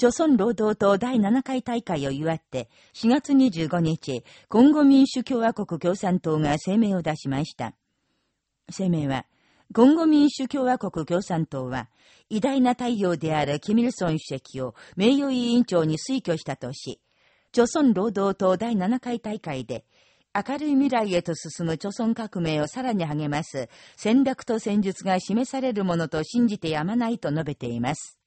朝鮮労働党第7回大会を祝って、4月25日、コンゴ民主共和国共産党が声明を出しました。声明は、コンゴ民主共和国共産党は、偉大な太陽であるキミルソン主席を名誉委員長に推挙したとし、朝鮮労働党第7回大会で、明るい未来へと進む朝鮮革命をさらに励ます戦略と戦術が示されるものと信じてやまないと述べています。